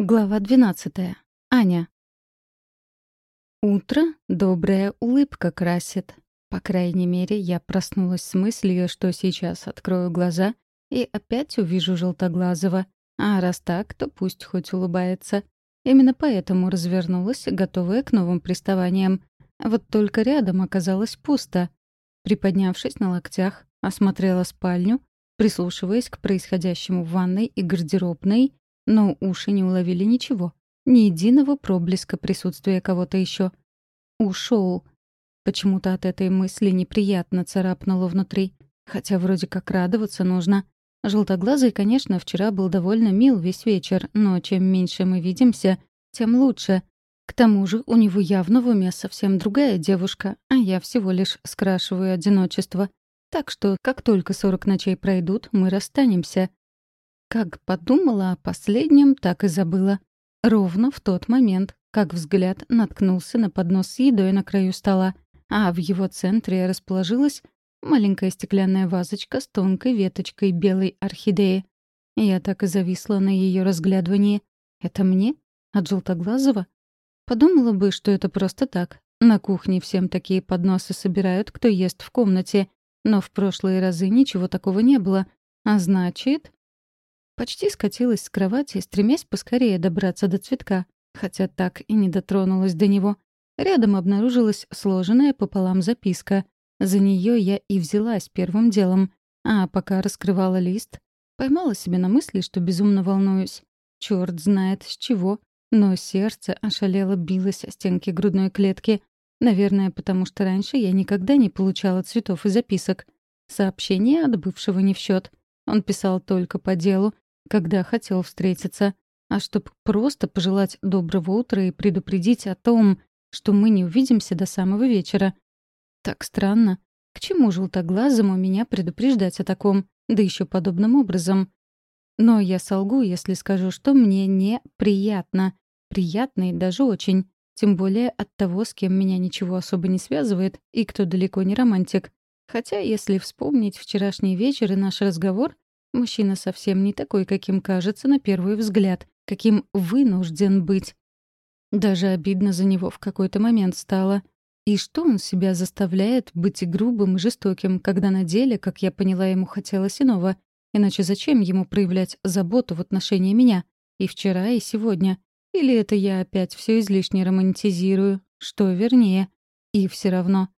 Глава 12. Аня. Утро добрая улыбка красит. По крайней мере, я проснулась с мыслью, что сейчас открою глаза и опять увижу Желтоглазого. А раз так, то пусть хоть улыбается. Именно поэтому развернулась, готовая к новым приставаниям. Вот только рядом оказалось пусто. Приподнявшись на локтях, осмотрела спальню, прислушиваясь к происходящему в ванной и гардеробной, но уши не уловили ничего. Ни единого проблеска присутствия кого-то еще. Ушел. Почему-то от этой мысли неприятно царапнуло внутри. Хотя вроде как радоваться нужно. Желтоглазый, конечно, вчера был довольно мил весь вечер, но чем меньше мы видимся, тем лучше. К тому же у него явно в уме совсем другая девушка, а я всего лишь скрашиваю одиночество. Так что, как только сорок ночей пройдут, мы расстанемся. Как подумала о последнем, так и забыла. Ровно в тот момент, как взгляд наткнулся на поднос с едой на краю стола, а в его центре расположилась маленькая стеклянная вазочка с тонкой веточкой белой орхидеи. Я так и зависла на ее разглядывании. Это мне? От желтоглазого? Подумала бы, что это просто так. На кухне всем такие подносы собирают, кто ест в комнате. Но в прошлые разы ничего такого не было. А значит... Почти скатилась с кровати, стремясь поскорее добраться до цветка, хотя так и не дотронулась до него. Рядом обнаружилась сложенная пополам записка. За нее я и взялась первым делом, а пока раскрывала лист, поймала себя на мысли, что безумно волнуюсь. Черт знает с чего, но сердце ошалело билось о стенки грудной клетки. Наверное, потому что раньше я никогда не получала цветов и записок. Сообщение от бывшего не в счет. Он писал только по делу, когда хотел встретиться, а чтобы просто пожелать доброго утра и предупредить о том, что мы не увидимся до самого вечера. Так странно. К чему желтоглазому меня предупреждать о таком, да еще подобным образом? Но я солгу, если скажу, что мне не приятно. Приятно и даже очень. Тем более от того, с кем меня ничего особо не связывает и кто далеко не романтик. Хотя, если вспомнить вчерашний вечер и наш разговор, Мужчина совсем не такой, каким кажется на первый взгляд, каким вынужден быть. Даже обидно за него в какой-то момент стало. И что он себя заставляет быть грубым и жестоким, когда на деле, как я поняла, ему хотелось иного? Иначе зачем ему проявлять заботу в отношении меня? И вчера, и сегодня. Или это я опять все излишне романтизирую? Что вернее? И все равно.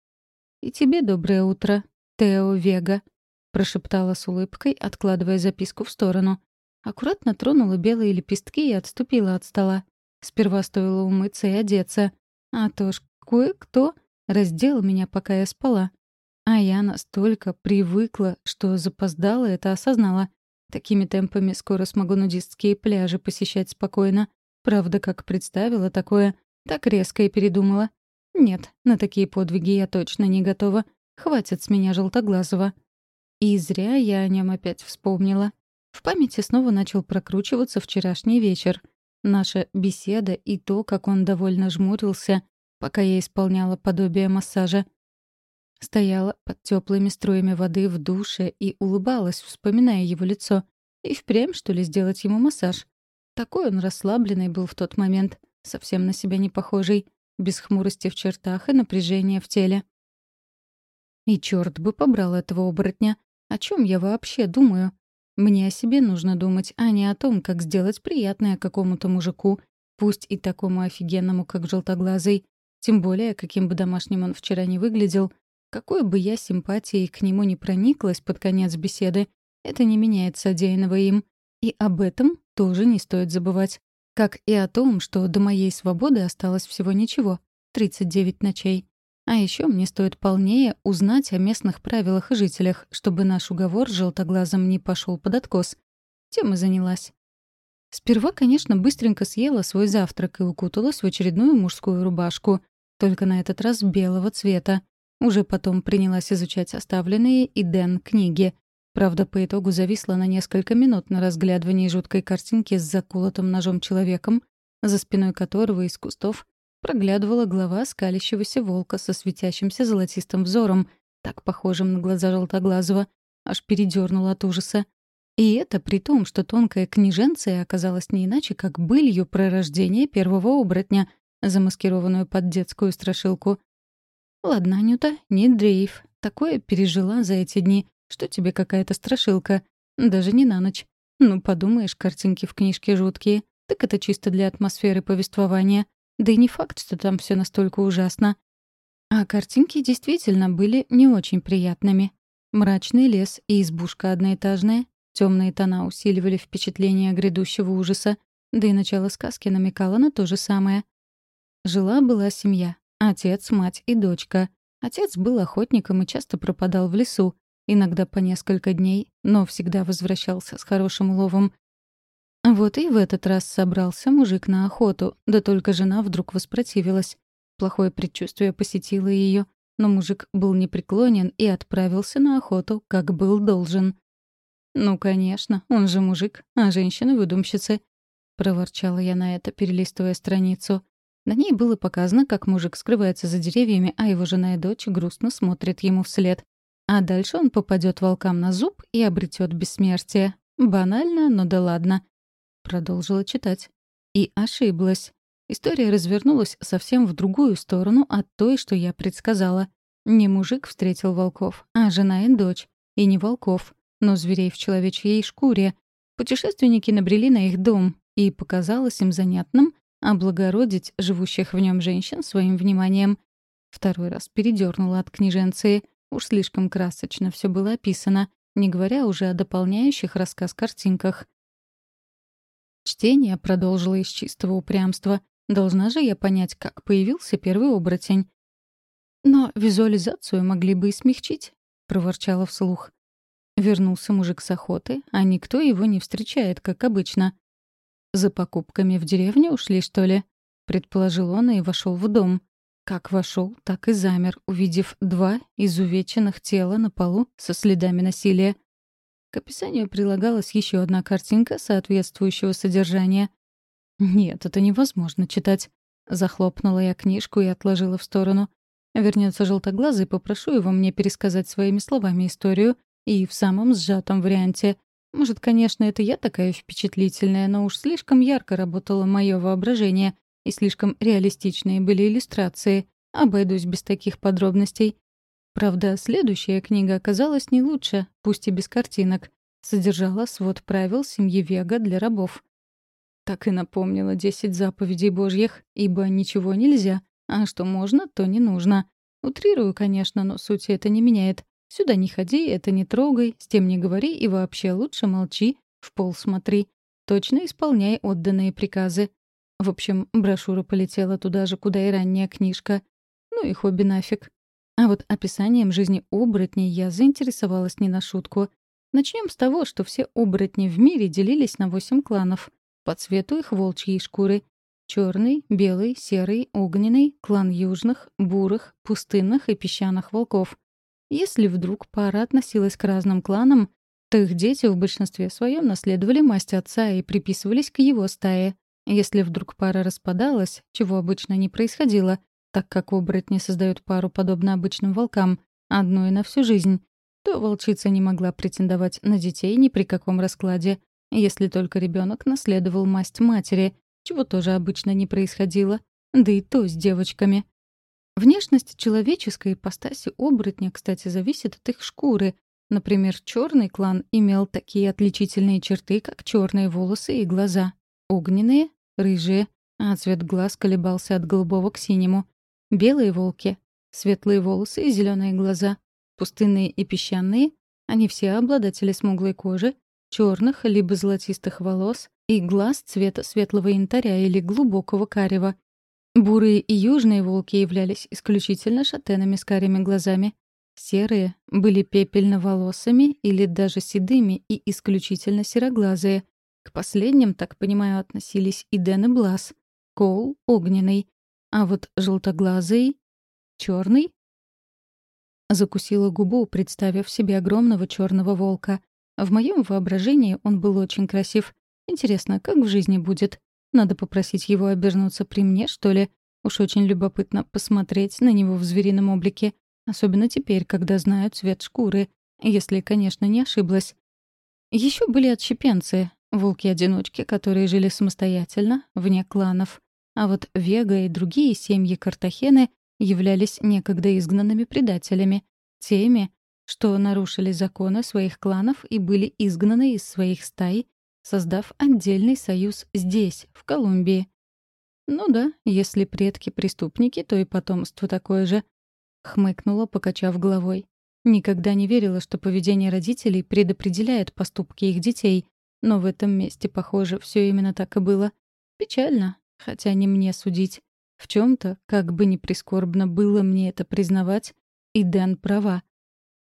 И тебе доброе утро, Тео Вега. — прошептала с улыбкой, откладывая записку в сторону. Аккуратно тронула белые лепестки и отступила от стола. Сперва стоило умыться и одеться. А то ж кое-кто раздел меня, пока я спала. А я настолько привыкла, что запоздала это осознала. Такими темпами скоро смогу нудистские пляжи посещать спокойно. Правда, как представила такое, так резко и передумала. Нет, на такие подвиги я точно не готова. Хватит с меня желтоглазого. И зря я о нем опять вспомнила. В памяти снова начал прокручиваться вчерашний вечер. Наша беседа и то, как он довольно жмурился, пока я исполняла подобие массажа. Стояла под теплыми струями воды в душе и улыбалась, вспоминая его лицо. И впрямь, что ли, сделать ему массаж? Такой он расслабленный был в тот момент, совсем на себя не похожий, без хмурости в чертах и напряжения в теле. И черт бы побрал этого оборотня. О чем я вообще думаю? Мне о себе нужно думать, а не о том, как сделать приятное какому-то мужику, пусть и такому офигенному, как желтоглазый. Тем более, каким бы домашним он вчера не выглядел, какой бы я симпатией к нему не прониклась под конец беседы, это не меняет содеянного им. И об этом тоже не стоит забывать. Как и о том, что до моей свободы осталось всего ничего — 39 ночей. А еще мне стоит полнее узнать о местных правилах и жителях, чтобы наш уговор желтоглазом не пошел под откос. Тем и занялась. Сперва, конечно, быстренько съела свой завтрак и укуталась в очередную мужскую рубашку, только на этот раз белого цвета. Уже потом принялась изучать оставленные и Дэн книги. Правда, по итогу зависла на несколько минут на разглядывании жуткой картинки с заколотым ножом человеком, за спиной которого из кустов проглядывала голова скалящегося волка со светящимся золотистым взором, так похожим на глаза желтоглазого, аж передернула от ужаса. И это при том, что тонкая княженция оказалась не иначе, как былью пророждения первого оборотня, замаскированную под детскую страшилку. «Ладно, Анюта, не дрейф. Такое пережила за эти дни, что тебе какая-то страшилка. Даже не на ночь. Ну, подумаешь, картинки в книжке жуткие. Так это чисто для атмосферы повествования. Да и не факт, что там все настолько ужасно. А картинки действительно были не очень приятными. Мрачный лес и избушка одноэтажная, темные тона усиливали впечатление грядущего ужаса, да и начало сказки намекало на то же самое. Жила-была семья. Отец, мать и дочка. Отец был охотником и часто пропадал в лесу, иногда по несколько дней, но всегда возвращался с хорошим уловом. Вот и в этот раз собрался мужик на охоту, да только жена вдруг воспротивилась. Плохое предчувствие посетило ее, но мужик был непреклонен и отправился на охоту, как был должен. «Ну, конечно, он же мужик, а женщины — выдумщицы», — проворчала я на это, перелистывая страницу. На ней было показано, как мужик скрывается за деревьями, а его жена и дочь грустно смотрят ему вслед. А дальше он попадет волкам на зуб и обретет бессмертие. Банально, но да ладно. Продолжила читать. И ошиблась. История развернулась совсем в другую сторону от той, что я предсказала. Не мужик встретил волков, а жена и дочь. И не волков, но зверей в человечьей шкуре. Путешественники набрели на их дом, и показалось им занятным облагородить живущих в нем женщин своим вниманием. Второй раз передернула от княженции — Уж слишком красочно все было описано, не говоря уже о дополняющих рассказ картинках. Чтение продолжило из чистого упрямства. Должна же я понять, как появился первый оборотень. «Но визуализацию могли бы и смягчить», — проворчала вслух. Вернулся мужик с охоты, а никто его не встречает, как обычно. «За покупками в деревню ушли, что ли?» — предположил он и вошел в дом. Как вошел, так и замер, увидев два изувеченных тела на полу со следами насилия. К описанию прилагалась еще одна картинка соответствующего содержания. «Нет, это невозможно читать». Захлопнула я книжку и отложила в сторону. Вернется желтоглазый, попрошу его мне пересказать своими словами историю и в самом сжатом варианте. Может, конечно, это я такая впечатлительная, но уж слишком ярко работало мое воображение, и слишком реалистичные были иллюстрации. Обойдусь без таких подробностей. Правда, следующая книга оказалась не лучше, пусть и без картинок. Содержала свод правил семьи Вега для рабов. Так и напомнила десять заповедей божьих, ибо ничего нельзя, а что можно, то не нужно. Утрирую, конечно, но сути это не меняет. Сюда не ходи, это не трогай, с тем не говори и вообще лучше молчи, в пол смотри. Точно исполняй отданные приказы. В общем, брошюра полетела туда же, куда и ранняя книжка. Ну и хобби нафиг. А вот описанием жизни оборотней я заинтересовалась не на шутку. Начнем с того, что все оборотни в мире делились на восемь кланов. По цвету их волчьей шкуры. Черный, белый, серый, огненный, клан южных, бурых, пустынных и песчаных волков. Если вдруг пара относилась к разным кланам, то их дети в большинстве своем наследовали масть отца и приписывались к его стае. Если вдруг пара распадалась, чего обычно не происходило, так как оборотни создают пару подобно обычным волкам, одну и на всю жизнь, то волчица не могла претендовать на детей ни при каком раскладе, если только ребенок наследовал масть матери, чего тоже обычно не происходило, да и то с девочками. Внешность человеческой ипостаси оборотня, кстати, зависит от их шкуры. Например, черный клан имел такие отличительные черты, как черные волосы и глаза. Огненные рыжие, а цвет глаз колебался от голубого к синему. Белые волки, светлые волосы и зеленые глаза. Пустынные и песчаные, они все обладатели смуглой кожи, черных либо золотистых волос и глаз цвета светлого янтаря или глубокого карева. Бурые и южные волки являлись исключительно шатенами с карими глазами. Серые были пепельно-волосыми или даже седыми и исключительно сероглазые, к последним, так понимаю, относились и Дэн и Блас. Коул — огненный. А вот желтоглазый — черный. Закусила губу, представив себе огромного черного волка. В моем воображении он был очень красив. Интересно, как в жизни будет? Надо попросить его обернуться при мне, что ли? Уж очень любопытно посмотреть на него в зверином облике. Особенно теперь, когда знаю цвет шкуры. Если, конечно, не ошиблась. Еще были отщепенцы, волки-одиночки, которые жили самостоятельно, вне кланов. А вот Вега и другие семьи Картахены являлись некогда изгнанными предателями, теми, что нарушили законы своих кланов и были изгнаны из своих стай, создав отдельный союз здесь, в Колумбии. Ну да, если предки преступники, то и потомство такое же. Хмыкнула, покачав головой. Никогда не верила, что поведение родителей предопределяет поступки их детей, но в этом месте, похоже, все именно так и было. Печально, хотя не мне судить. В чем то как бы ни прискорбно было мне это признавать, и Дэн права.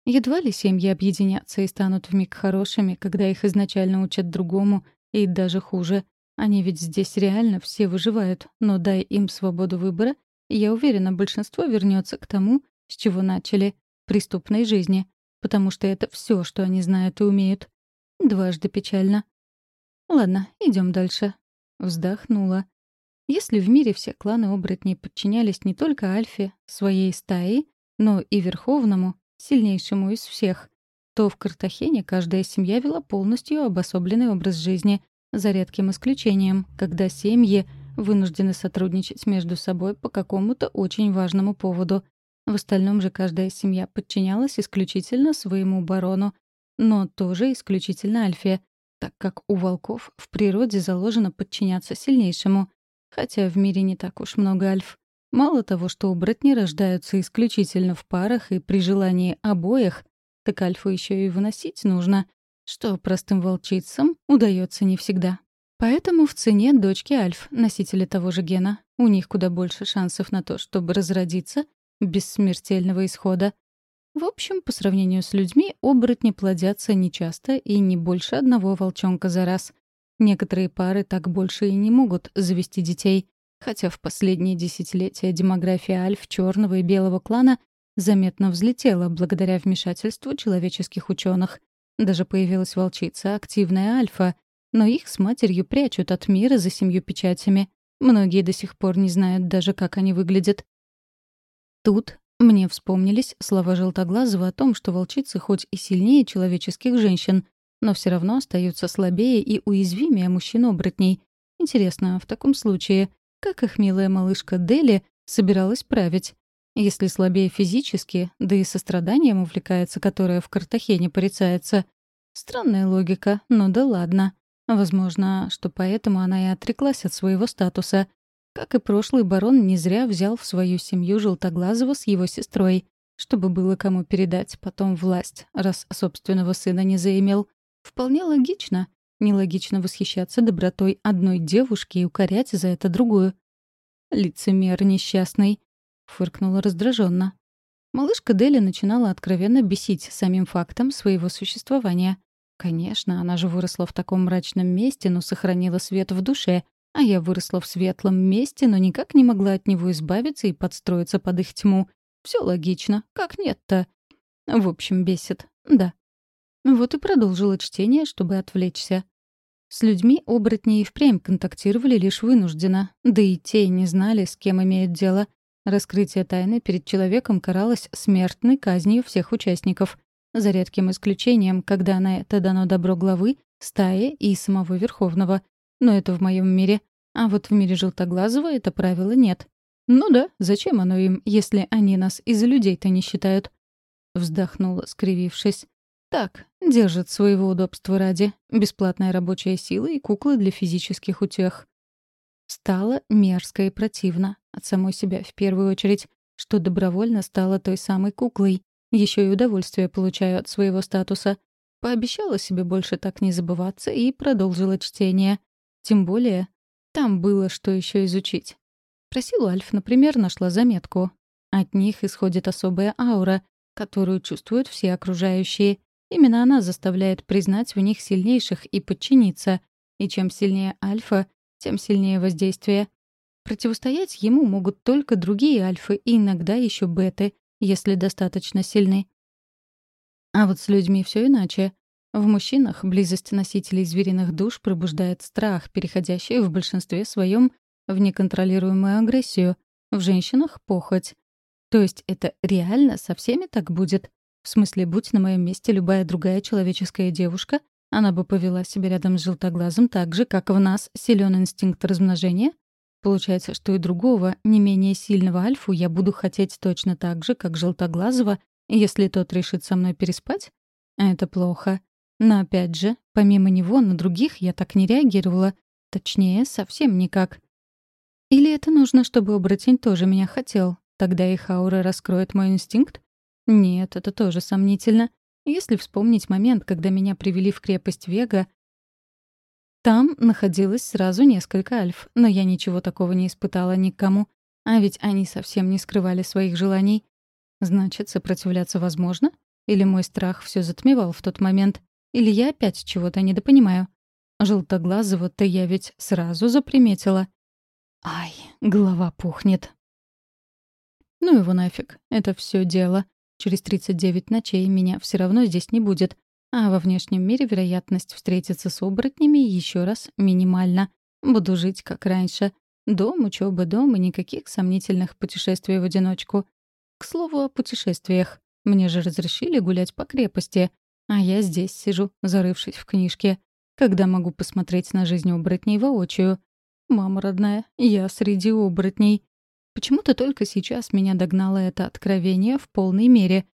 Едва ли семьи объединятся и станут вмиг хорошими, когда их изначально учат другому, и даже хуже. Они ведь здесь реально все выживают, но дай им свободу выбора, я уверена, большинство вернется к тому, с чего начали — преступной жизни, потому что это все, что они знают и умеют. Дважды печально. Ладно, идем дальше. Вздохнула. Если в мире все кланы оборотней подчинялись не только Альфе, своей стаи, но и Верховному, сильнейшему из всех, то в Картахене каждая семья вела полностью обособленный образ жизни, за редким исключением, когда семьи вынуждены сотрудничать между собой по какому-то очень важному поводу. В остальном же каждая семья подчинялась исключительно своему барону, но тоже исключительно Альфе, так как у волков в природе заложено подчиняться сильнейшему — Хотя в мире не так уж много альф. Мало того, что оборотни рождаются исключительно в парах и при желании обоих, так альфу еще и выносить нужно, что простым волчицам удается не всегда. Поэтому в цене дочки альф, носители того же гена, у них куда больше шансов на то, чтобы разродиться без смертельного исхода. В общем, по сравнению с людьми, оборотни плодятся нечасто и не больше одного волчонка за раз. Некоторые пары так больше и не могут завести детей, хотя в последние десятилетия демография альф черного и белого клана заметно взлетела благодаря вмешательству человеческих ученых. Даже появилась волчица, активная альфа, но их с матерью прячут от мира за семью печатями. Многие до сих пор не знают даже, как они выглядят. Тут мне вспомнились слова Желтоглазого о том, что волчицы хоть и сильнее человеческих женщин, но все равно остаются слабее и уязвимее мужчин-оборотней. Интересно, в таком случае, как их милая малышка Дели собиралась править? Если слабее физически, да и состраданием увлекается, которое в Картахене порицается. Странная логика, но да ладно. Возможно, что поэтому она и отреклась от своего статуса. Как и прошлый барон не зря взял в свою семью Желтоглазого с его сестрой, чтобы было кому передать потом власть, раз собственного сына не заимел. Вполне логично. Нелогично восхищаться добротой одной девушки и укорять за это другую. «Лицемер несчастный», — фыркнула раздраженно. Малышка Дели начинала откровенно бесить самим фактом своего существования. Конечно, она же выросла в таком мрачном месте, но сохранила свет в душе, а я выросла в светлом месте, но никак не могла от него избавиться и подстроиться под их тьму. Все логично, как нет-то? В общем, бесит, да. Вот и продолжила чтение, чтобы отвлечься. С людьми оборотни и впрямь контактировали лишь вынужденно, да и те не знали, с кем имеют дело. Раскрытие тайны перед человеком каралось смертной казнью всех участников, за редким исключением, когда на это дано добро главы, стаи и самого Верховного. Но это в моем мире. А вот в мире Желтоглазого это правила нет. Ну да, зачем оно им, если они нас из людей-то не считают? Вздохнула, скривившись. Так, держит своего удобства ради. Бесплатная рабочая сила и куклы для физических утех. Стало мерзко и противно. От самой себя в первую очередь, что добровольно стала той самой куклой. Еще и удовольствие получаю от своего статуса. Пообещала себе больше так не забываться и продолжила чтение. Тем более, там было что еще изучить. Про силу Альф, например, нашла заметку. От них исходит особая аура, которую чувствуют все окружающие — Именно она заставляет признать в них сильнейших и подчиниться. И чем сильнее альфа, тем сильнее воздействие. Противостоять ему могут только другие альфы и иногда еще беты, если достаточно сильны. А вот с людьми все иначе. В мужчинах близость носителей звериных душ пробуждает страх, переходящий в большинстве своем в неконтролируемую агрессию. В женщинах — похоть. То есть это реально со всеми так будет? В смысле, будь на моем месте любая другая человеческая девушка, она бы повела себя рядом с желтоглазым так же, как в нас силен инстинкт размножения? Получается, что и другого, не менее сильного альфу я буду хотеть точно так же, как желтоглазого, если тот решит со мной переспать? Это плохо. Но опять же, помимо него на других я так не реагировала. Точнее, совсем никак. Или это нужно, чтобы оборотень тоже меня хотел? Тогда их аура раскроет мой инстинкт? Нет, это тоже сомнительно. Если вспомнить момент, когда меня привели в крепость Вега, там находилось сразу несколько альф, но я ничего такого не испытала никому. А ведь они совсем не скрывали своих желаний. Значит, сопротивляться возможно? Или мой страх все затмевал в тот момент? Или я опять чего-то недопонимаю? Желтоглазого-то я ведь сразу заприметила. Ай, голова пухнет. Ну его нафиг, это все дело. Через 39 ночей меня все равно здесь не будет. А во внешнем мире вероятность встретиться с оборотнями еще раз минимальна. Буду жить как раньше. Дом, учеба, дом и никаких сомнительных путешествий в одиночку. К слову о путешествиях. Мне же разрешили гулять по крепости. А я здесь сижу, зарывшись в книжке. Когда могу посмотреть на жизнь оборотней воочию? Мама родная, я среди оборотней. Почему-то только сейчас меня догнало это откровение в полной мере.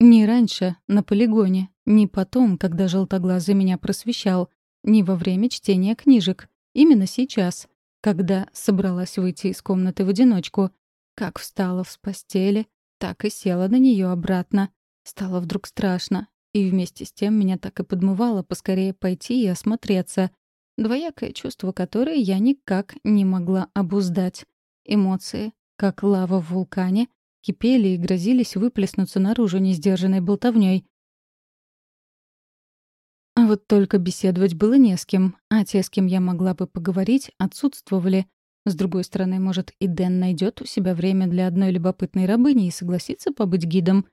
Не раньше, на полигоне, не потом, когда желтоглазый меня просвещал, не во время чтения книжек. Именно сейчас, когда собралась выйти из комнаты в одиночку. Как встала с постели, так и села на нее обратно. Стало вдруг страшно, и вместе с тем меня так и подмывало поскорее пойти и осмотреться. Двоякое чувство, которое я никак не могла обуздать. Эмоции, как лава в вулкане, кипели и грозились выплеснуться наружу несдержанной болтовнёй. А вот только беседовать было не с кем, а те, с кем я могла бы поговорить, отсутствовали. С другой стороны, может, и Дэн найдет у себя время для одной любопытной рабыни и согласится побыть гидом.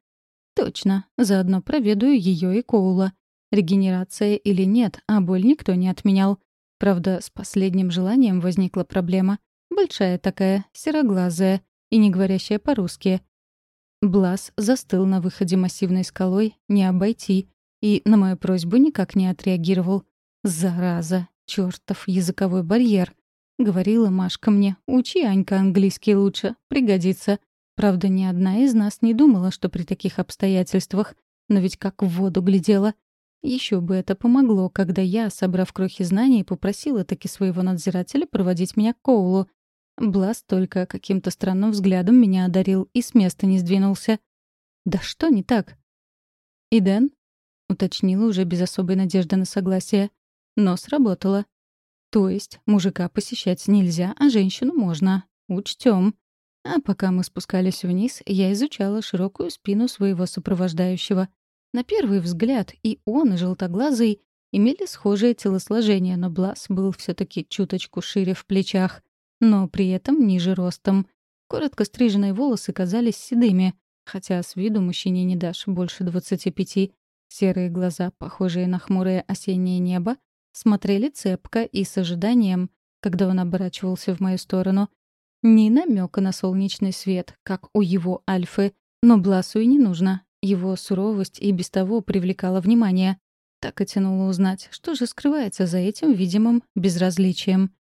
Точно, заодно проведаю ее и Коула. Регенерация или нет, а боль никто не отменял. Правда, с последним желанием возникла проблема. Большая такая, сероглазая, и не говорящая по-русски. Блас застыл на выходе массивной скалой, не обойти, и на мою просьбу никак не отреагировал. «Зараза! чертов языковой барьер!» Говорила Машка мне, «Учи, Анька, английский лучше, пригодится». Правда, ни одна из нас не думала, что при таких обстоятельствах, но ведь как в воду глядела. Еще бы это помогло, когда я, собрав крохи знаний, попросила таки своего надзирателя проводить меня к Коулу, Блас только каким-то странным взглядом меня одарил и с места не сдвинулся. «Да что не так?» «И Дэн?» — уточнила уже без особой надежды на согласие. Но сработало. То есть мужика посещать нельзя, а женщину можно. Учтем. А пока мы спускались вниз, я изучала широкую спину своего сопровождающего. На первый взгляд и он, и желтоглазый имели схожее телосложение, но Блас был все таки чуточку шире в плечах но при этом ниже ростом. Коротко стриженные волосы казались седыми, хотя с виду мужчине не дашь больше двадцати пяти. Серые глаза, похожие на хмурое осеннее небо, смотрели цепко и с ожиданием, когда он оборачивался в мою сторону. Ни намека на солнечный свет, как у его альфы, но Бласу и не нужно. Его суровость и без того привлекала внимание. Так и тянуло узнать, что же скрывается за этим видимым безразличием.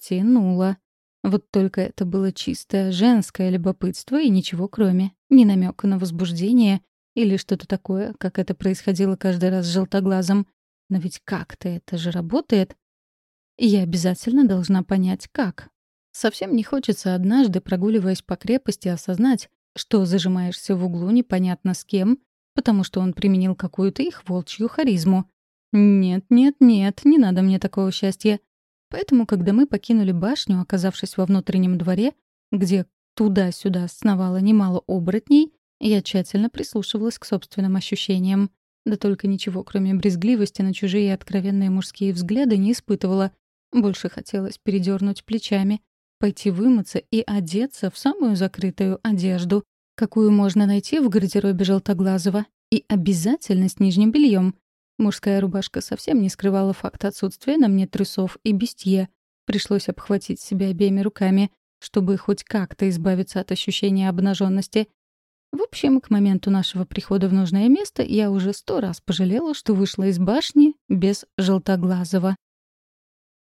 Тянуло. Вот только это было чистое женское любопытство и ничего кроме. Ни намека на возбуждение или что-то такое, как это происходило каждый раз с желтоглазом. Но ведь как-то это же работает. Я обязательно должна понять, как. Совсем не хочется однажды, прогуливаясь по крепости, осознать, что зажимаешься в углу непонятно с кем, потому что он применил какую-то их волчью харизму. Нет, нет, нет, не надо мне такого счастья. Поэтому, когда мы покинули башню, оказавшись во внутреннем дворе, где туда-сюда сновало немало оборотней, я тщательно прислушивалась к собственным ощущениям. Да только ничего, кроме брезгливости на чужие откровенные мужские взгляды, не испытывала. Больше хотелось передернуть плечами, пойти вымыться и одеться в самую закрытую одежду, какую можно найти в гардеробе Желтоглазого, и обязательно с нижним бельем, Мужская рубашка совсем не скрывала факт отсутствия на мне трусов и бестье. Пришлось обхватить себя обеими руками, чтобы хоть как-то избавиться от ощущения обнаженности. В общем, к моменту нашего прихода в нужное место я уже сто раз пожалела, что вышла из башни без Желтоглазого.